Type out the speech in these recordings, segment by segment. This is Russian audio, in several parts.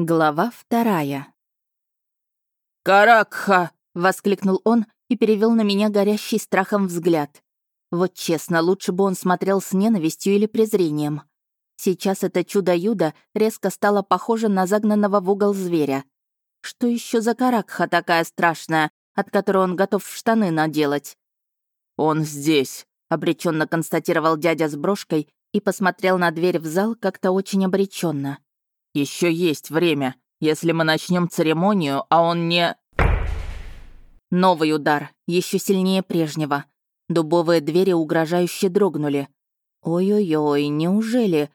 Глава вторая. «Каракха!» — воскликнул он и перевел на меня горящий страхом взгляд. Вот честно, лучше бы он смотрел с ненавистью или презрением. Сейчас это чудо-юдо резко стало похоже на загнанного в угол зверя. Что еще за каракха такая страшная, от которой он готов в штаны наделать? «Он здесь», — обреченно констатировал дядя с брошкой и посмотрел на дверь в зал как-то очень обреченно. Еще есть время. Если мы начнем церемонию, а он не...» Новый удар, еще сильнее прежнего. Дубовые двери угрожающе дрогнули. «Ой-ой-ой, неужели...»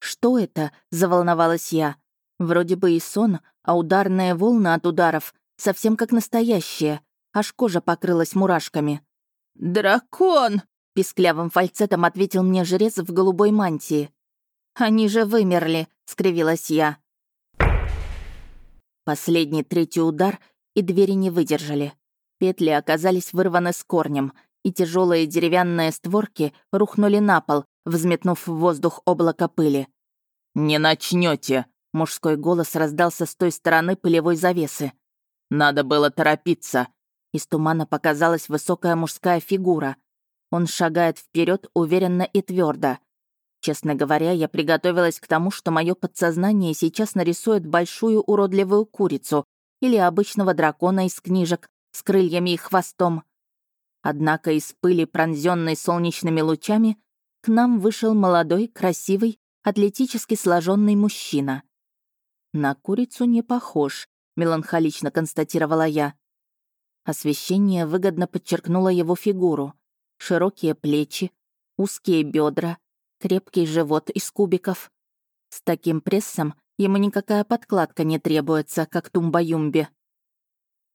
«Что это?» — заволновалась я. Вроде бы и сон, а ударные волны от ударов совсем как настоящие. Аж кожа покрылась мурашками. «Дракон!» — писклявым фальцетом ответил мне жрец в голубой мантии. «Они же вымерли», — скривилась я. Последний третий удар, и двери не выдержали. Петли оказались вырваны с корнем, и тяжелые деревянные створки рухнули на пол, взметнув в воздух облако пыли. «Не начнете! мужской голос раздался с той стороны пылевой завесы. «Надо было торопиться!» Из тумана показалась высокая мужская фигура. Он шагает вперед уверенно и твердо. Честно говоря, я приготовилась к тому, что мое подсознание сейчас нарисует большую уродливую курицу или обычного дракона из книжек с крыльями и хвостом. Однако из пыли, пронзенной солнечными лучами, к нам вышел молодой, красивый, атлетически сложенный мужчина. «На курицу не похож», — меланхолично констатировала я. Освещение выгодно подчеркнуло его фигуру. Широкие плечи, узкие бедра, крепкий живот из кубиков. С таким прессом ему никакая подкладка не требуется, как тумба-юмбе.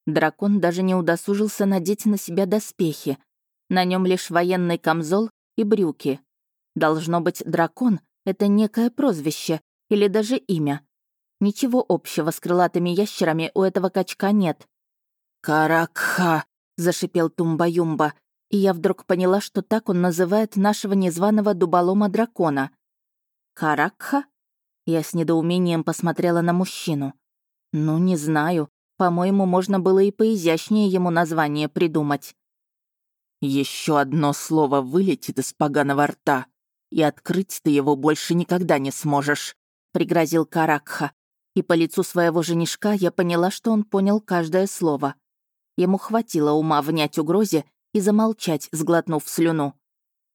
Дракон даже не удосужился надеть на себя доспехи. На нем лишь военный камзол и брюки. Должно быть, дракон — это некое прозвище или даже имя. Ничего общего с крылатыми ящерами у этого качка нет. «Каракха!» — зашипел Тумба-Юмба, и я вдруг поняла, что так он называет нашего незваного дуболома-дракона. «Каракха?» Я с недоумением посмотрела на мужчину. «Ну, не знаю. По-моему, можно было и поизящнее ему название придумать». Еще одно слово вылетит из поганого рта, и открыть ты его больше никогда не сможешь», — пригрозил Каракха. И по лицу своего женишка я поняла, что он понял каждое слово. Ему хватило ума внять угрозе и замолчать, сглотнув слюну.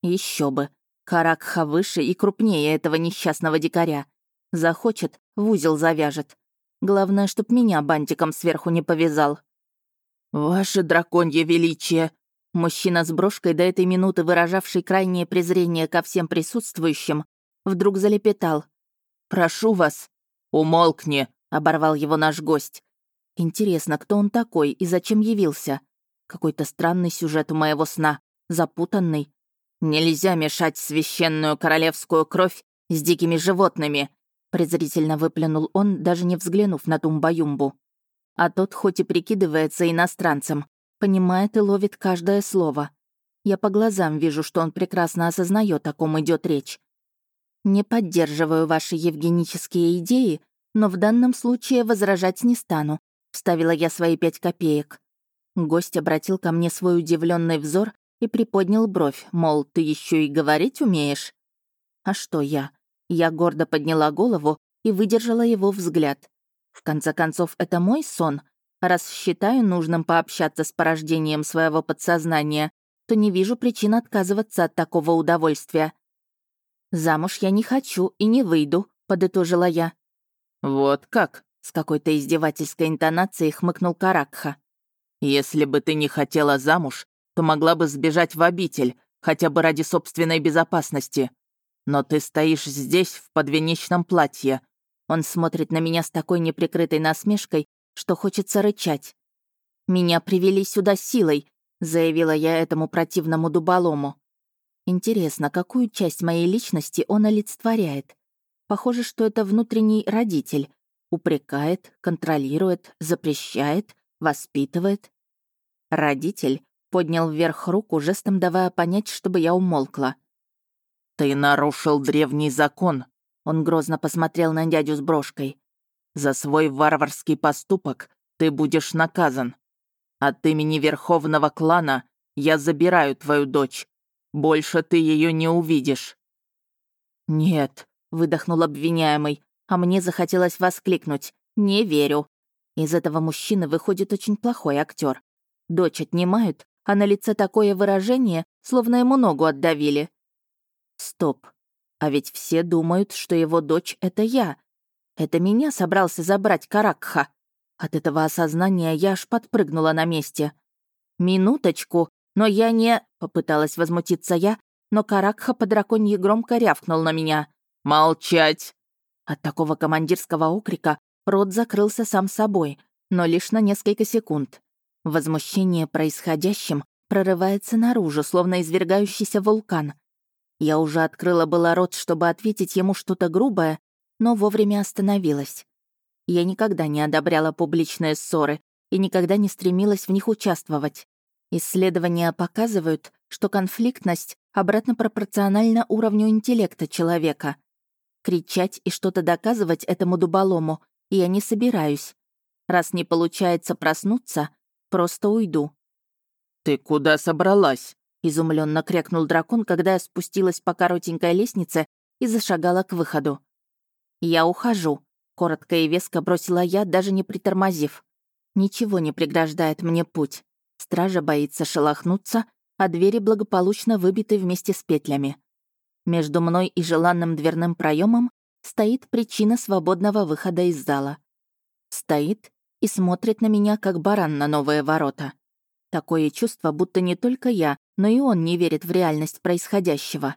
Еще бы. Каракха выше и крупнее этого несчастного дикаря. Захочет, в узел завяжет. Главное, чтоб меня бантиком сверху не повязал. «Ваше драконье величие!» Мужчина с брошкой, до этой минуты выражавший крайнее презрение ко всем присутствующим, вдруг залепетал. «Прошу вас!» «Умолкни!» — оборвал его наш гость. «Интересно, кто он такой и зачем явился? Какой-то странный сюжет у моего сна, запутанный. Нельзя мешать священную королевскую кровь с дикими животными, презрительно выплюнул он, даже не взглянув на Тумба-Юмбу. А тот, хоть и прикидывается иностранцем, понимает и ловит каждое слово. Я по глазам вижу, что он прекрасно осознает, о ком идет речь. Не поддерживаю ваши евгенические идеи, но в данном случае возражать не стану, вставила я свои пять копеек. Гость обратил ко мне свой удивленный взор и приподнял бровь, мол, ты еще и говорить умеешь. А что я? Я гордо подняла голову и выдержала его взгляд. В конце концов, это мой сон. Раз считаю нужным пообщаться с порождением своего подсознания, то не вижу причин отказываться от такого удовольствия. «Замуж я не хочу и не выйду», — подытожила я. «Вот как?» — с какой-то издевательской интонацией хмыкнул Каракха. Если бы ты не хотела замуж, то могла бы сбежать в обитель, хотя бы ради собственной безопасности. Но ты стоишь здесь, в подвенечном платье. Он смотрит на меня с такой неприкрытой насмешкой, что хочется рычать. «Меня привели сюда силой», — заявила я этому противному дуболому. Интересно, какую часть моей личности он олицетворяет? Похоже, что это внутренний родитель. Упрекает, контролирует, запрещает, Воспитывает? Родитель поднял вверх руку, жестом давая понять, чтобы я умолкла. «Ты нарушил древний закон», — он грозно посмотрел на дядю с брошкой. За свой варварский поступок ты будешь наказан. От имени Верховного клана я забираю твою дочь. Больше ты ее не увидишь». «Нет», — выдохнул обвиняемый, а мне захотелось воскликнуть. «Не верю». Из этого мужчины выходит очень плохой актер. Дочь отнимают, а на лице такое выражение, словно ему ногу отдавили. Стоп. А ведь все думают, что его дочь — это я. Это меня собрался забрать Каракха. От этого осознания я аж подпрыгнула на месте. «Минуточку, но я не...» — попыталась возмутиться я, но Каракха по драконье громко рявкнул на меня. «Молчать!» От такого командирского окрика рот закрылся сам собой, но лишь на несколько секунд. Возмущение происходящим прорывается наружу, словно извергающийся вулкан. Я уже открыла было рот, чтобы ответить ему что-то грубое, но вовремя остановилась. Я никогда не одобряла публичные ссоры и никогда не стремилась в них участвовать. Исследования показывают, что конфликтность обратно пропорциональна уровню интеллекта человека — Кричать и что-то доказывать этому дуболому я не собираюсь. Раз не получается проснуться, просто уйду. «Ты куда собралась?» — изумленно крякнул дракон, когда я спустилась по коротенькой лестнице и зашагала к выходу. «Я ухожу», — коротко и веско бросила я, даже не притормозив. «Ничего не преграждает мне путь. Стража боится шелохнуться, а двери благополучно выбиты вместе с петлями. Между мной и желанным дверным проемом стоит причина свободного выхода из зала. Стоит и смотрит на меня, как баран на новые ворота. Такое чувство, будто не только я, но и он не верит в реальность происходящего.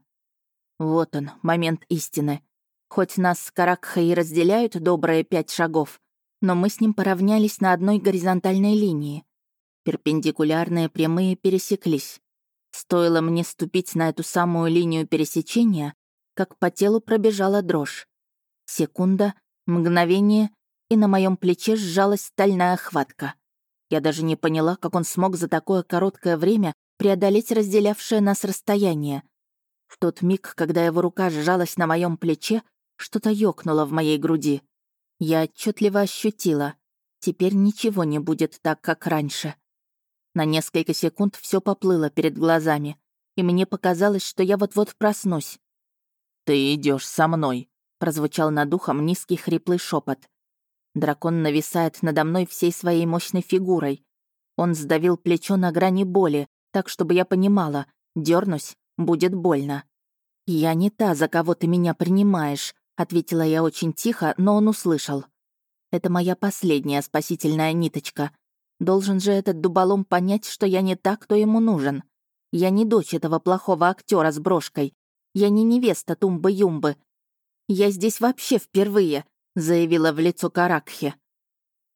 Вот он, момент истины. Хоть нас с Каракхой разделяют добрые пять шагов, но мы с ним поравнялись на одной горизонтальной линии. Перпендикулярные прямые пересеклись. Стоило мне ступить на эту самую линию пересечения, как по телу пробежала дрожь. Секунда, мгновение, и на моем плече сжалась стальная хватка. Я даже не поняла, как он смог за такое короткое время преодолеть разделявшее нас расстояние. В тот миг, когда его рука сжалась на моем плече, что-то ёкнуло в моей груди. Я отчетливо ощутила. Теперь ничего не будет так, как раньше. На несколько секунд все поплыло перед глазами, и мне показалось, что я вот-вот проснусь. «Ты идешь со мной», — прозвучал над ухом низкий хриплый шепот. Дракон нависает надо мной всей своей мощной фигурой. Он сдавил плечо на грани боли, так, чтобы я понимала, дернусь, будет больно. «Я не та, за кого ты меня принимаешь», — ответила я очень тихо, но он услышал. «Это моя последняя спасительная ниточка. Должен же этот дуболом понять, что я не та, кто ему нужен. Я не дочь этого плохого актера с брошкой. Я не невеста Тумбы-Юмбы. Я здесь вообще впервые», — заявила в лицо Каракхе.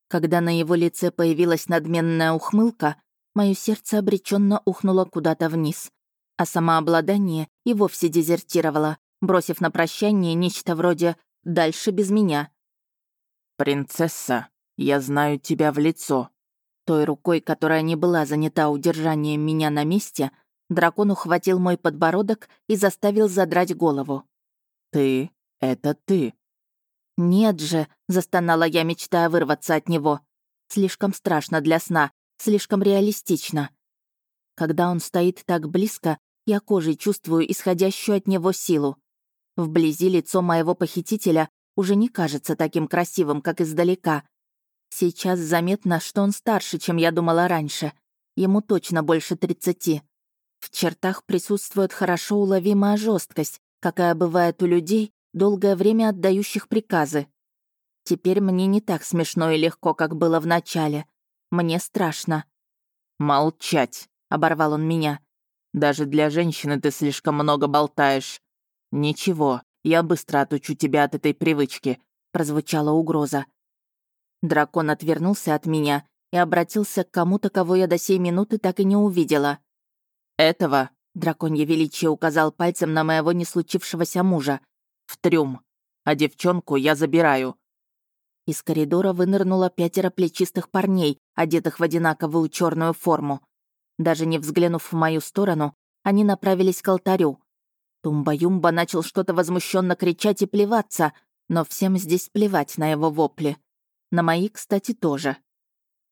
Когда на его лице появилась надменная ухмылка, мое сердце обреченно ухнуло куда-то вниз, а самообладание и вовсе дезертировало, бросив на прощание нечто вроде «дальше без меня». «Принцесса, я знаю тебя в лицо», той рукой, которая не была занята удержанием меня на месте, дракон ухватил мой подбородок и заставил задрать голову. «Ты — это ты». «Нет же», — застонала я, мечтая вырваться от него. «Слишком страшно для сна, слишком реалистично». Когда он стоит так близко, я кожей чувствую исходящую от него силу. Вблизи лицо моего похитителя уже не кажется таким красивым, как издалека, Сейчас заметно, что он старше, чем я думала раньше. Ему точно больше тридцати. В чертах присутствует хорошо уловимая жесткость, какая бывает у людей, долгое время отдающих приказы. Теперь мне не так смешно и легко, как было в начале. Мне страшно. «Молчать!» — оборвал он меня. «Даже для женщины ты слишком много болтаешь. Ничего, я быстро отучу тебя от этой привычки», — прозвучала угроза. Дракон отвернулся от меня и обратился к кому-то, кого я до сей минуты так и не увидела. «Этого», — драконье величие указал пальцем на моего не случившегося мужа, — «в трюм. А девчонку я забираю». Из коридора вынырнуло пятеро плечистых парней, одетых в одинаковую черную форму. Даже не взглянув в мою сторону, они направились к алтарю. Тумба-Юмба начал что-то возмущенно кричать и плеваться, но всем здесь плевать на его вопли. На мои, кстати, тоже.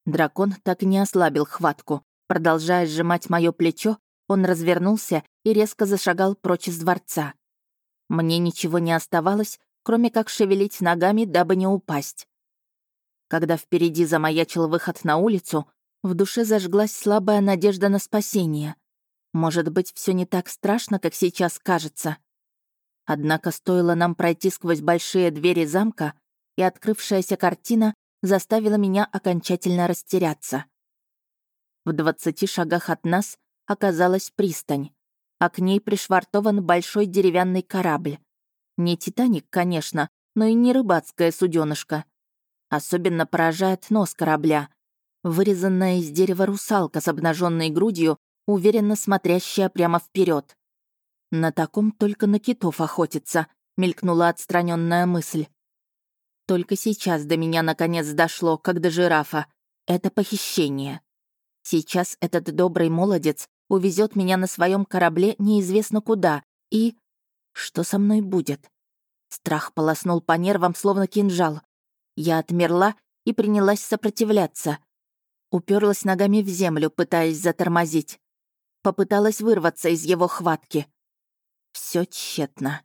Дракон так и не ослабил хватку. Продолжая сжимать мое плечо, он развернулся и резко зашагал прочь из дворца. Мне ничего не оставалось, кроме как шевелить ногами, дабы не упасть. Когда впереди замаячил выход на улицу, в душе зажглась слабая надежда на спасение. Может быть, все не так страшно, как сейчас кажется. Однако стоило нам пройти сквозь большие двери замка, и открывшаяся картина заставила меня окончательно растеряться. В двадцати шагах от нас оказалась пристань, а к ней пришвартован большой деревянный корабль. Не «Титаник», конечно, но и не рыбацкое суденышко. Особенно поражает нос корабля. Вырезанная из дерева русалка с обнаженной грудью, уверенно смотрящая прямо вперед. На таком только на китов охотится, мелькнула отстраненная мысль. Только сейчас до меня наконец дошло, как до жирафа. Это похищение. Сейчас этот добрый молодец увезет меня на своем корабле неизвестно куда. И... Что со мной будет? Страх полоснул по нервам, словно кинжал. Я отмерла и принялась сопротивляться. Уперлась ногами в землю, пытаясь затормозить. Попыталась вырваться из его хватки. Все тщетно.